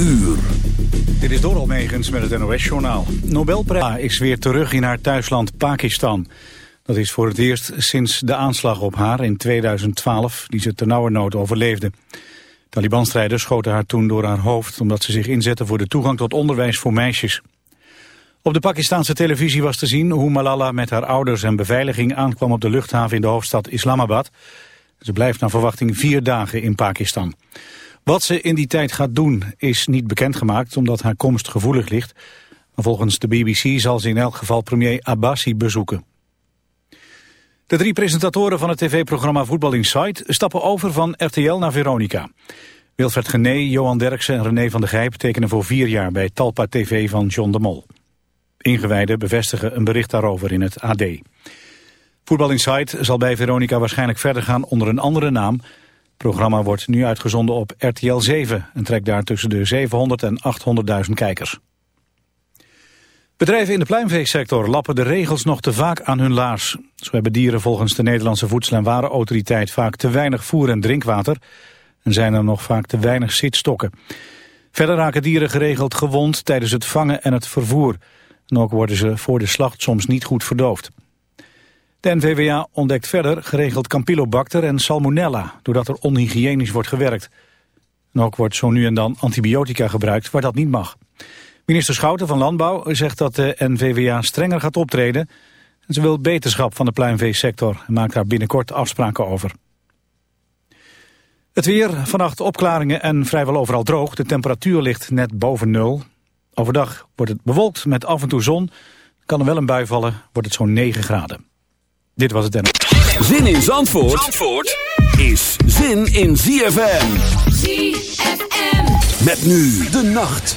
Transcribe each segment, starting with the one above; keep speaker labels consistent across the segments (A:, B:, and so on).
A: uur.
B: Dit is Doral Megens met het NOS-journaal. Nobelprijs is weer terug in haar thuisland Pakistan. Dat is voor het eerst sinds de aanslag op haar in 2012, die ze ternauwernood overleefde. Taliban-strijders schoten haar toen door haar hoofd... omdat ze zich inzetten voor de toegang tot onderwijs voor meisjes. Op de Pakistanse televisie was te zien hoe Malala met haar ouders en beveiliging aankwam op de luchthaven in de hoofdstad Islamabad. Ze blijft naar verwachting vier dagen in Pakistan. Wat ze in die tijd gaat doen is niet bekendgemaakt omdat haar komst gevoelig ligt. Maar volgens de BBC zal ze in elk geval premier Abbasi bezoeken. De drie presentatoren van het tv-programma Voetbal Insight stappen over van RTL naar Veronica. Wilfred Gené, Johan Derksen en René van der Gijp tekenen voor vier jaar bij Talpa TV van John de Mol. Ingewijden bevestigen een bericht daarover in het AD. Voetbal Insight zal bij Veronica waarschijnlijk verder gaan onder een andere naam. Programma wordt nu uitgezonden op RTL 7 en trekt daar tussen de 700 en 800.000 kijkers. Bedrijven in de pluimveesector lappen de regels nog te vaak aan hun laars. Zo hebben dieren volgens de Nederlandse Voedsel- en Warenautoriteit vaak te weinig voer en drinkwater en zijn er nog vaak te weinig zitstokken. Verder raken dieren geregeld gewond tijdens het vangen en het vervoer. En ook worden ze voor de slacht soms niet goed verdoofd. De NVWA ontdekt verder geregeld Campylobacter en Salmonella... doordat er onhygiënisch wordt gewerkt. Ook wordt zo nu en dan antibiotica gebruikt waar dat niet mag. Minister Schouten van Landbouw zegt dat de NVWA strenger gaat optreden... en ze wil beterschap van de pluimveesector... en maakt daar binnenkort afspraken over. Het weer, vannacht opklaringen en vrijwel overal droog. De temperatuur ligt net boven nul. Overdag wordt het bewolkt met af en toe zon. Kan er wel een bui vallen, wordt het zo'n 9 graden. Dit was het en.
A: Zin in Zandvoort, Zandvoort is zin in ZFM.
C: ZFM.
A: Met nu de nacht.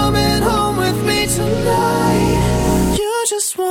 D: just want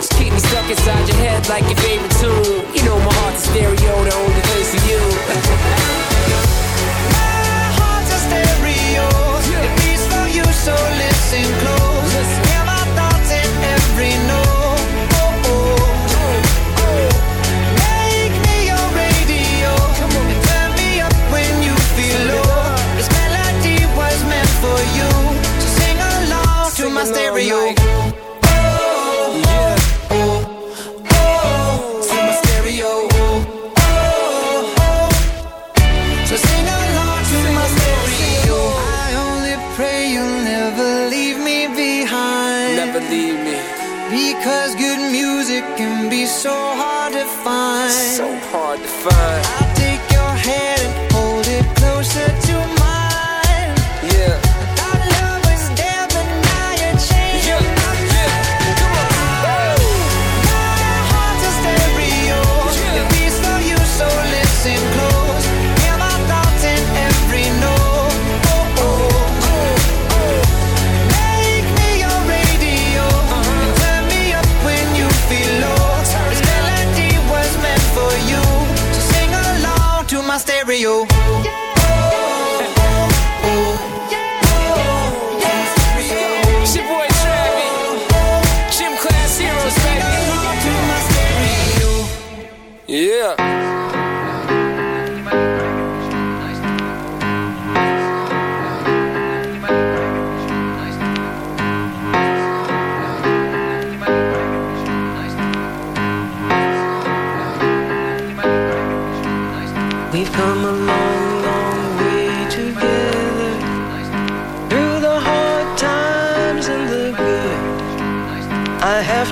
E: Inside your head like your favorite tune. You know my heart's a stereo, the only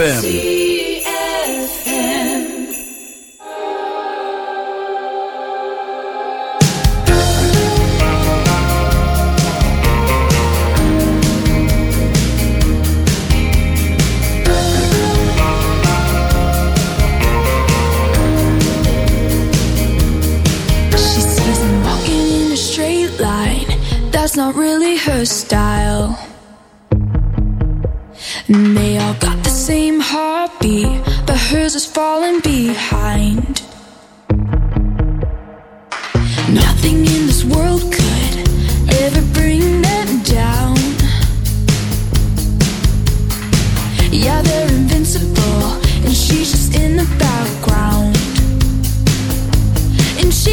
A: ZFM.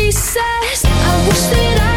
C: she says, I wish that I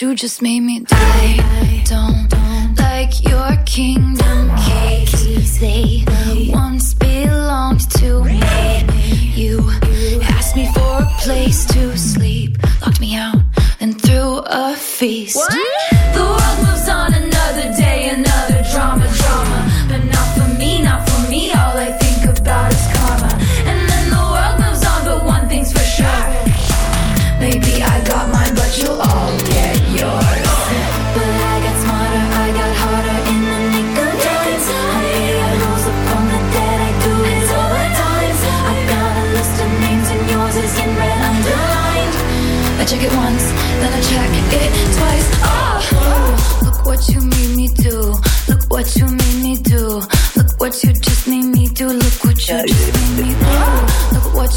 C: you just made me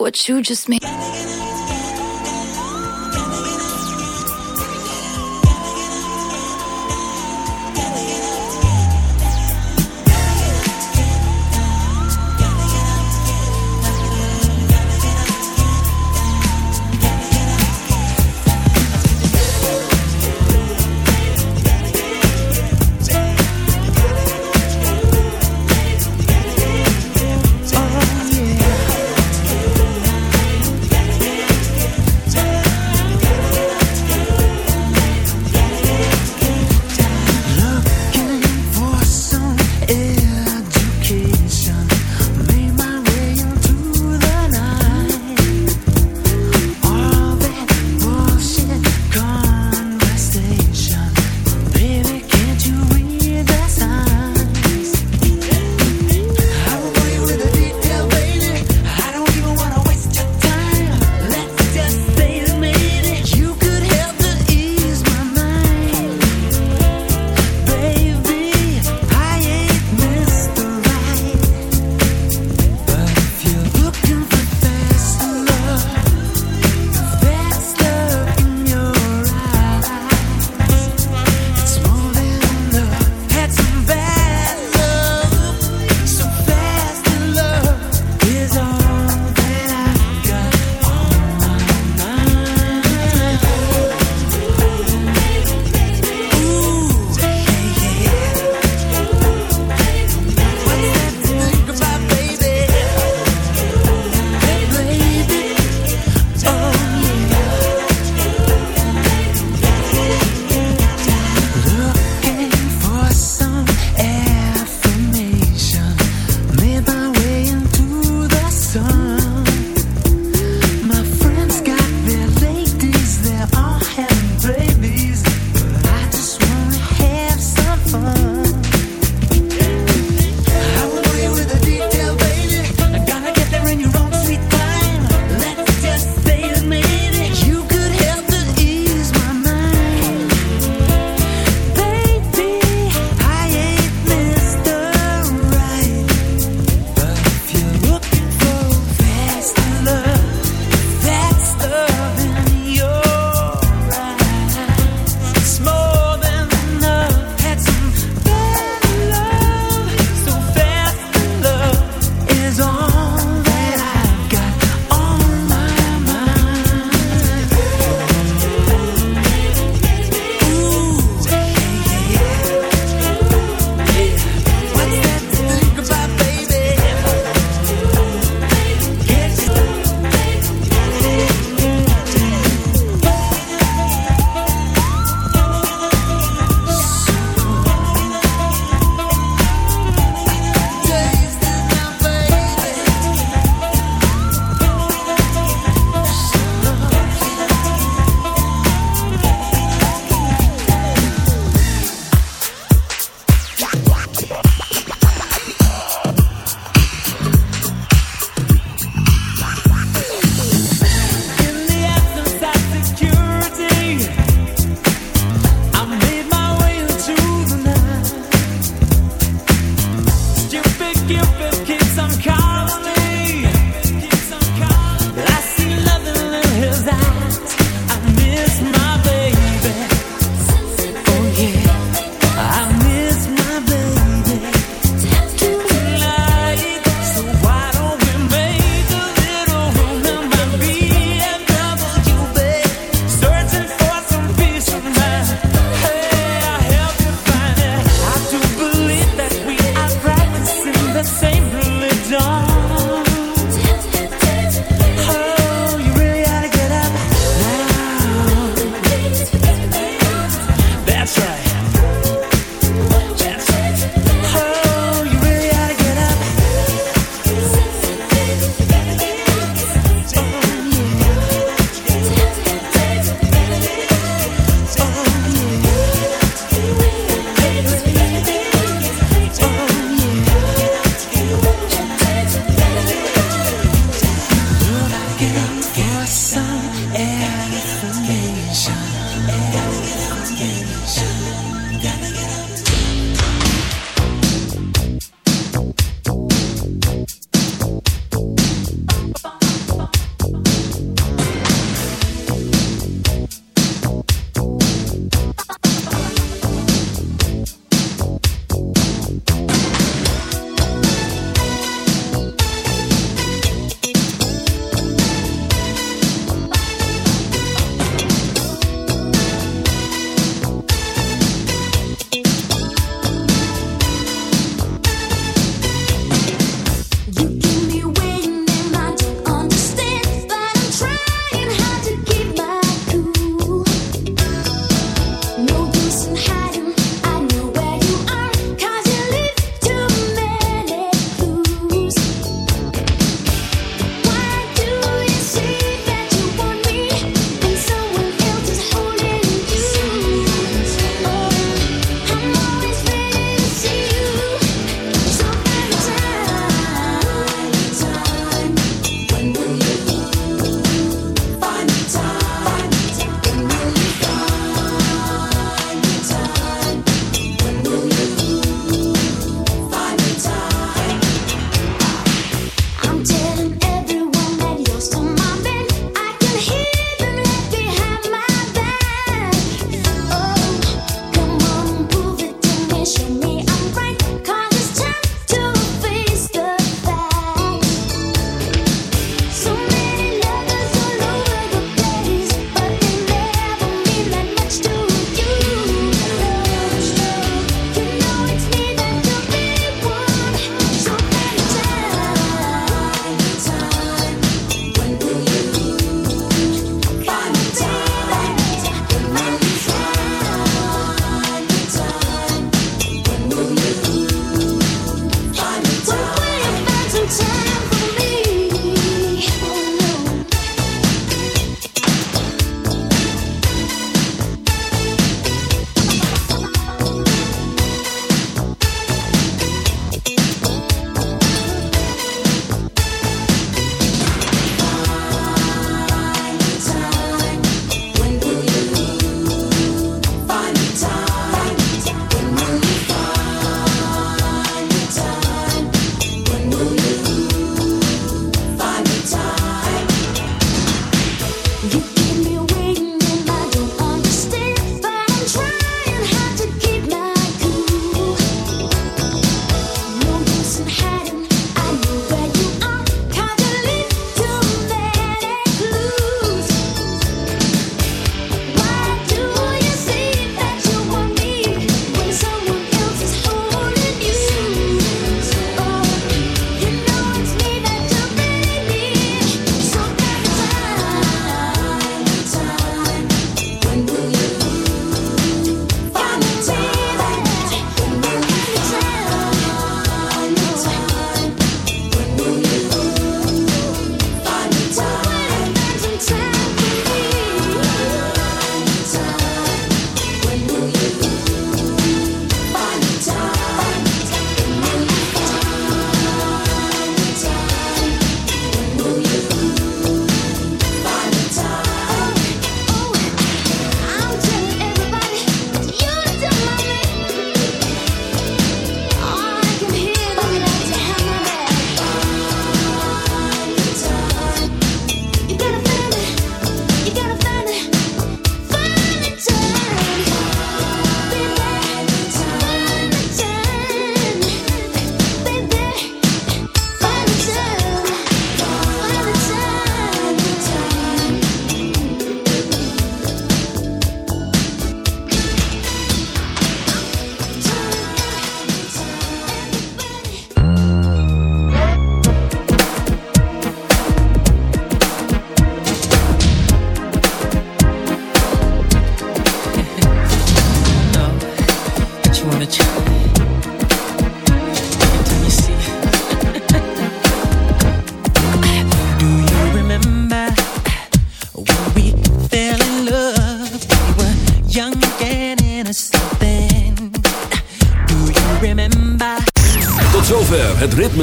C: What you just made.